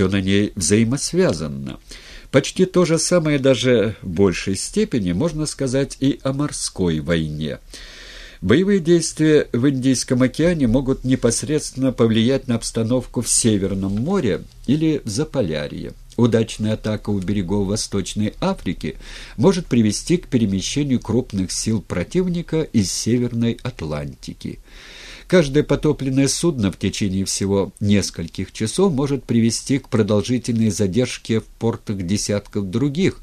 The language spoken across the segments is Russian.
все на ней взаимосвязано. Почти то же самое даже в большей степени можно сказать и о морской войне. Боевые действия в Индийском океане могут непосредственно повлиять на обстановку в Северном море или в Заполярье. Удачная атака у берегов Восточной Африки может привести к перемещению крупных сил противника из Северной Атлантики. Каждое потопленное судно в течение всего нескольких часов может привести к продолжительной задержке в портах десятков других,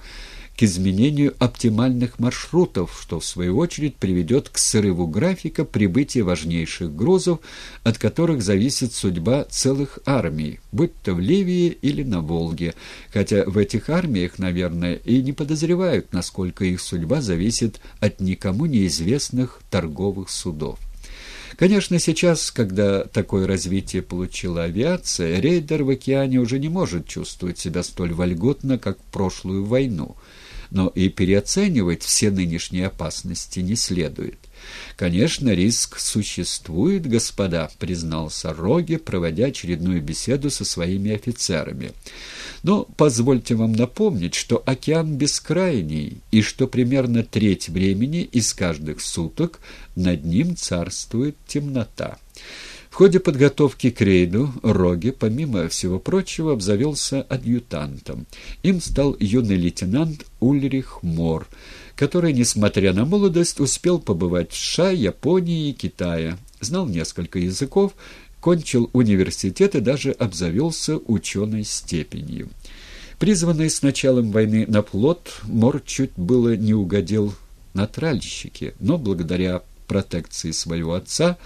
к изменению оптимальных маршрутов, что в свою очередь приведет к срыву графика прибытия важнейших грузов, от которых зависит судьба целых армий, будь то в Ливии или на Волге, хотя в этих армиях, наверное, и не подозревают, насколько их судьба зависит от никому неизвестных торговых судов. Конечно, сейчас, когда такое развитие получила авиация, рейдер в океане уже не может чувствовать себя столь вольготно, как в прошлую войну. Но и переоценивать все нынешние опасности не следует. «Конечно, риск существует, господа», — признался Роге, проводя очередную беседу со своими офицерами. «Но позвольте вам напомнить, что океан бескрайний, и что примерно треть времени из каждых суток над ним царствует темнота». В ходе подготовки к рейду Роге, помимо всего прочего, обзавелся адъютантом. Им стал юный лейтенант Ульрих Мор, который, несмотря на молодость, успел побывать в США, Японии и Китае, знал несколько языков, кончил университет и даже обзавелся ученой степенью. Призванный с началом войны на флот, Мор чуть было не угодил на тральщике, но благодаря протекции своего отца,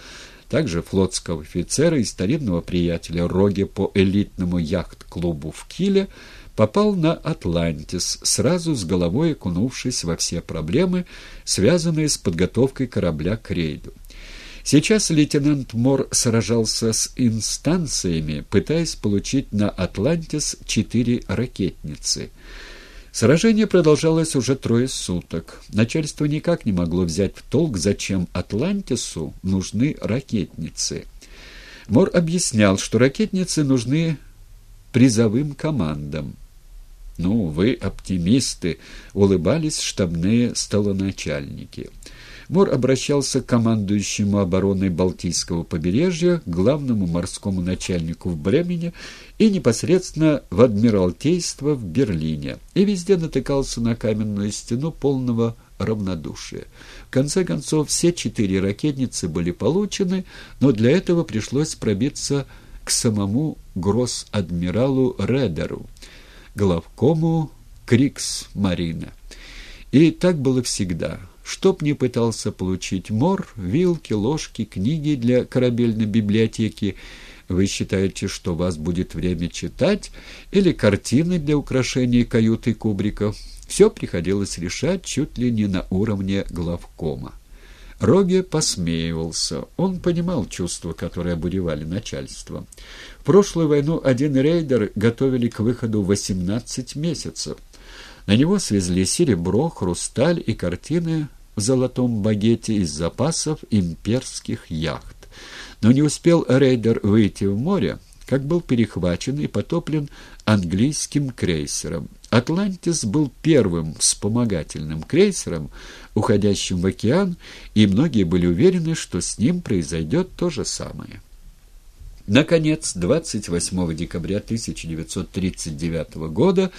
также флотского офицера и старинного приятеля Роге по элитному яхт-клубу в Киле, попал на Атлантис, сразу с головой окунувшись во все проблемы, связанные с подготовкой корабля к рейду. Сейчас лейтенант Мор сражался с инстанциями, пытаясь получить на Атлантис четыре ракетницы. Сражение продолжалось уже трое суток. Начальство никак не могло взять в толк, зачем Атлантису нужны ракетницы. Мор объяснял, что ракетницы нужны призовым командам. «Ну, вы оптимисты», — улыбались штабные столоначальники. Мор обращался к командующему обороной Балтийского побережья, главному морскому начальнику в Бремени и непосредственно в Адмиралтейство в Берлине, и везде натыкался на каменную стену полного равнодушия. В конце концов, все четыре ракетницы были получены, но для этого пришлось пробиться к самому гросс-адмиралу Редеру главкому Крикс-Марина. И так было всегда. Чтоб не пытался получить мор, вилки, ложки, книги для корабельной библиотеки, вы считаете, что у вас будет время читать, или картины для украшения каюты кубриков, все приходилось решать чуть ли не на уровне главкома. Роге посмеивался. Он понимал чувства, которые обуревали начальство. В прошлую войну один рейдер готовили к выходу 18 месяцев. На него свезли серебро, хрусталь и картины золотом багете из запасов имперских яхт. Но не успел рейдер выйти в море, как был перехвачен и потоплен английским крейсером. «Атлантис» был первым вспомогательным крейсером, уходящим в океан, и многие были уверены, что с ним произойдет то же самое. Наконец, 28 декабря 1939 года